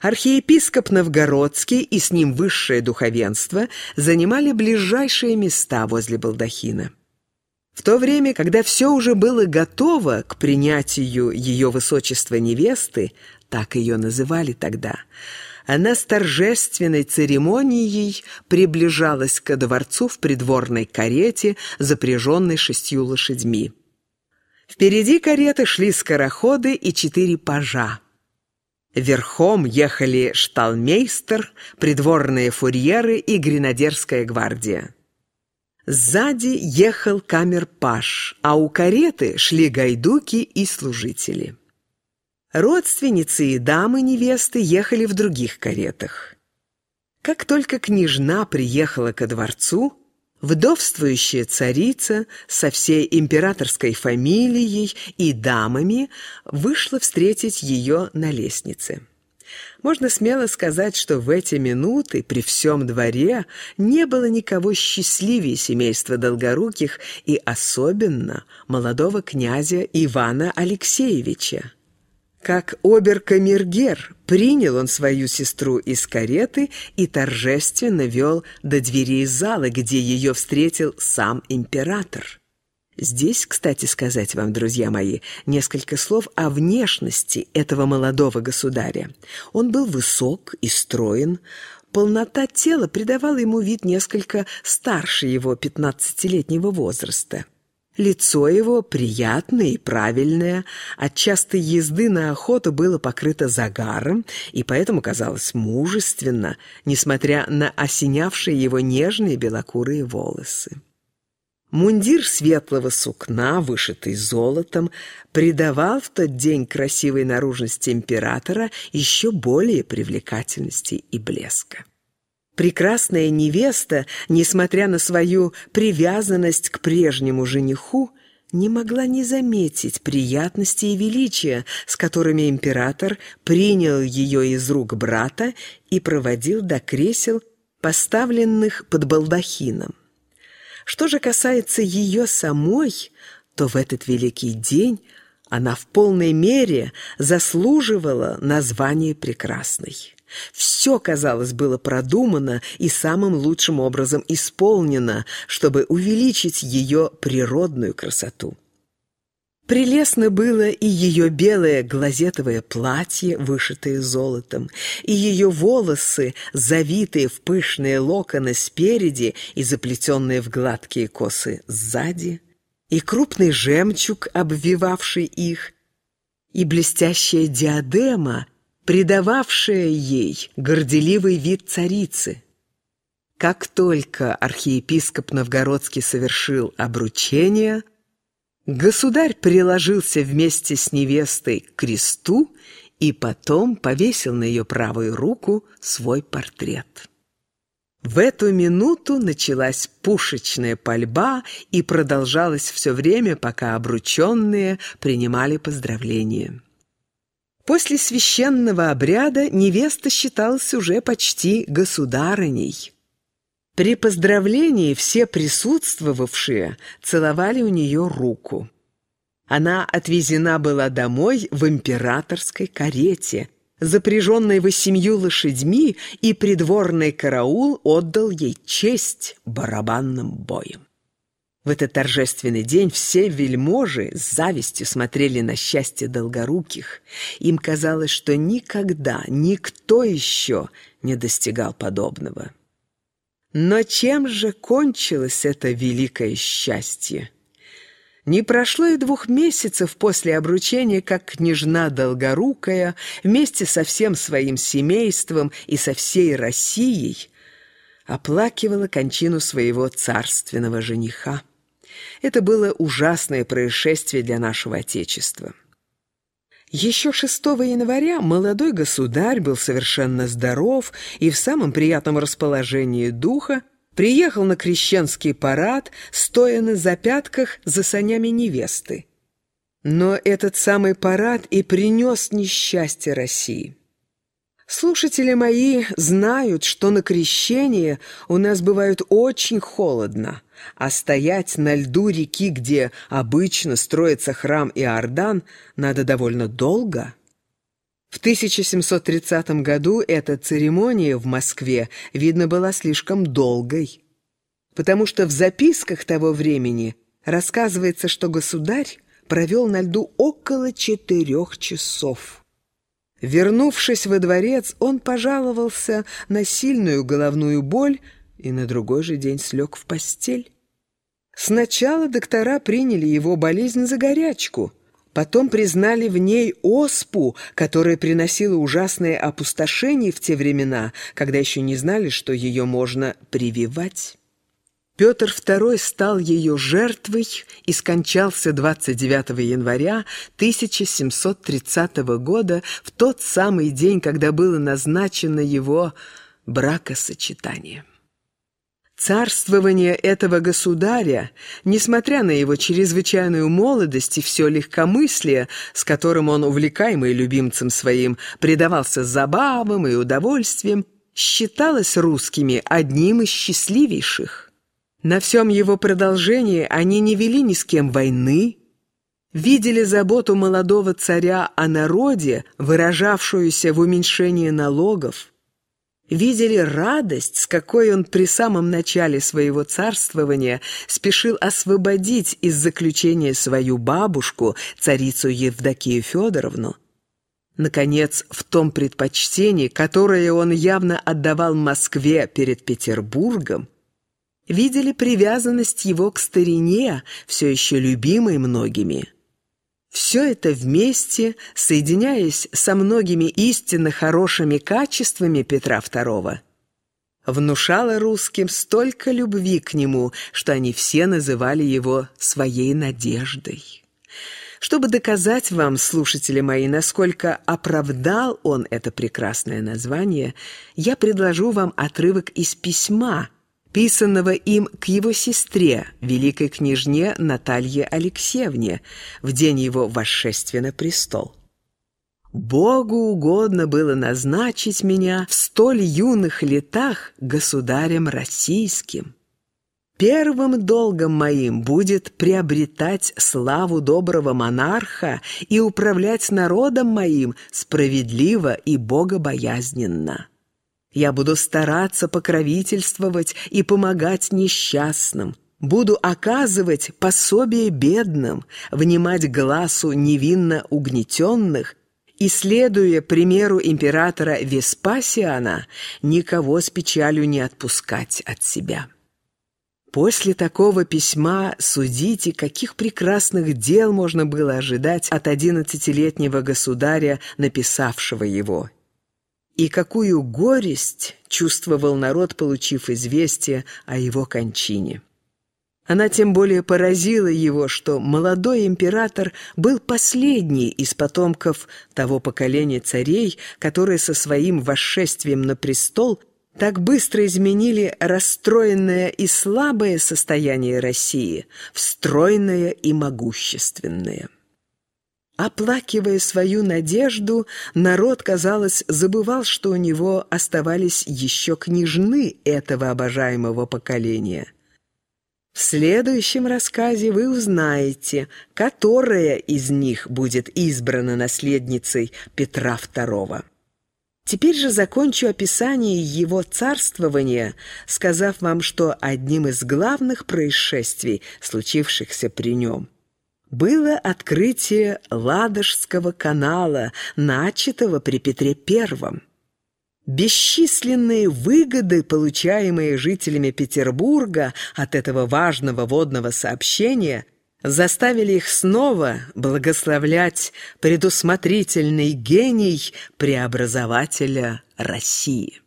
Архиепископ Новгородский и с ним высшее духовенство занимали ближайшие места возле балдахина. В то время, когда все уже было готово к принятию ее высочества невесты, так ее называли тогда, она с торжественной церемонией приближалась ко дворцу в придворной карете, запряженной шестью лошадьми. Впереди кареты шли скороходы и четыре пажа. Верхом ехали шталмейстер, придворные фурьеры и гренадерская гвардия. Сзади ехал камер-паш, а у кареты шли гайдуки и служители. Родственницы и дамы невесты ехали в других каретах. Как только княжна приехала ко дворцу, Вдовствующая царица со всей императорской фамилией и дамами вышла встретить ее на лестнице. Можно смело сказать, что в эти минуты при всем дворе не было никого счастливее семейства Долгоруких и особенно молодого князя Ивана Алексеевича. Как обер-камергер принял он свою сестру из кареты и торжественно вел до двери зала, где ее встретил сам император. Здесь, кстати сказать вам, друзья мои, несколько слов о внешности этого молодого государя. Он был высок и строен, полнота тела придавала ему вид несколько старше его пятнадцатилетнего возраста. Лицо его приятное и правильное, от частой езды на охоту было покрыто загаром и поэтому казалось мужественно, несмотря на осенявшие его нежные белокурые волосы. Мундир светлого сукна, вышитый золотом, придавал в тот день красивой наружности императора еще более привлекательности и блеска. Прекрасная невеста, несмотря на свою привязанность к прежнему жениху, не могла не заметить приятности и величия, с которыми император принял ее из рук брата и проводил до кресел, поставленных под балдахином. Что же касается ее самой, то в этот великий день она в полной мере заслуживала названия прекрасной. Все, казалось, было продумано и самым лучшим образом исполнено, чтобы увеличить ее природную красоту. Прелестно было и ее белое глазетовое платье, вышитое золотом, и ее волосы, завитые в пышные локоны спереди и заплетенные в гладкие косы сзади, и крупный жемчуг, обвивавший их, и блестящая диадема — придававшая ей горделивый вид царицы. Как только архиепископ Новгородский совершил обручение, государь приложился вместе с невестой к кресту и потом повесил на ее правую руку свой портрет. В эту минуту началась пушечная пальба и продолжалась все время, пока обрученные принимали поздравления. После священного обряда невеста считалась уже почти государыней. При поздравлении все присутствовавшие целовали у нее руку. Она отвезена была домой в императорской карете, запряженной восемью лошадьми, и придворный караул отдал ей честь барабанным боем. В этот торжественный день все вельможи с завистью смотрели на счастье долгоруких. Им казалось, что никогда никто еще не достигал подобного. Но чем же кончилось это великое счастье? Не прошло и двух месяцев после обручения, как княжна Долгорукая вместе со всем своим семейством и со всей Россией оплакивала кончину своего царственного жениха. Это было ужасное происшествие для нашего Отечества. Еще 6 января молодой государь был совершенно здоров и в самом приятном расположении духа, приехал на крещенский парад, стоя на запятках за санями невесты. Но этот самый парад и принес несчастье России. Слушатели мои знают, что на крещение у нас бывает очень холодно, а стоять на льду реки, где обычно строится храм Иордан, надо довольно долго. В 1730 году эта церемония в Москве, видно, была слишком долгой, потому что в записках того времени рассказывается, что государь провел на льду около четырех часов. Вернувшись во дворец, он пожаловался на сильную головную боль и на другой же день слег в постель. Сначала доктора приняли его болезнь за горячку, потом признали в ней оспу, которая приносила ужасное опустошение в те времена, когда еще не знали, что ее можно прививать. Петр II стал ее жертвой и скончался 29 января 1730 года, в тот самый день, когда было назначено его бракосочетание. Царствование этого государя, несмотря на его чрезвычайную молодость и все легкомыслие, с которым он, увлекаемый любимцем своим, предавался забавам и удовольствиям, считалось русскими одним из счастливейших. На всем его продолжении они не вели ни с кем войны, видели заботу молодого царя о народе, выражавшуюся в уменьшении налогов, видели радость, с какой он при самом начале своего царствования спешил освободить из заключения свою бабушку, царицу Евдокию Федоровну. Наконец, в том предпочтении, которое он явно отдавал Москве перед Петербургом, видели привязанность его к старине, все еще любимой многими. Все это вместе, соединяясь со многими истинно хорошими качествами Петра II, внушало русским столько любви к нему, что они все называли его своей надеждой. Чтобы доказать вам, слушатели мои, насколько оправдал он это прекрасное название, я предложу вам отрывок из письма – писанного им к его сестре, великой княжне Наталье Алексеевне, в день его восшествия на престол. «Богу угодно было назначить меня в столь юных летах государем российским. Первым долгом моим будет приобретать славу доброго монарха и управлять народом моим справедливо и богобоязненно». Я буду стараться покровительствовать и помогать несчастным. Буду оказывать пособие бедным, внимать глазу невинно угнетенных и, следуя примеру императора Веспасиана, никого с печалью не отпускать от себя. После такого письма судите, каких прекрасных дел можно было ожидать от одиннадцатилетнего государя, написавшего его. И какую горесть чувствовал народ, получив известие о его кончине. Она тем более поразила его, что молодой император был последний из потомков того поколения царей, которые со своим восшествием на престол так быстро изменили расстроенное и слабое состояние России в стройное и могущественное. Оплакивая свою надежду, народ, казалось, забывал, что у него оставались еще княжны этого обожаемого поколения. В следующем рассказе вы узнаете, которая из них будет избрана наследницей Петра II. Теперь же закончу описание его царствования, сказав вам, что одним из главных происшествий, случившихся при нем – было открытие Ладожского канала, начатого при Петре I. Бесчисленные выгоды, получаемые жителями Петербурга от этого важного водного сообщения, заставили их снова благословлять предусмотрительный гений преобразователя России.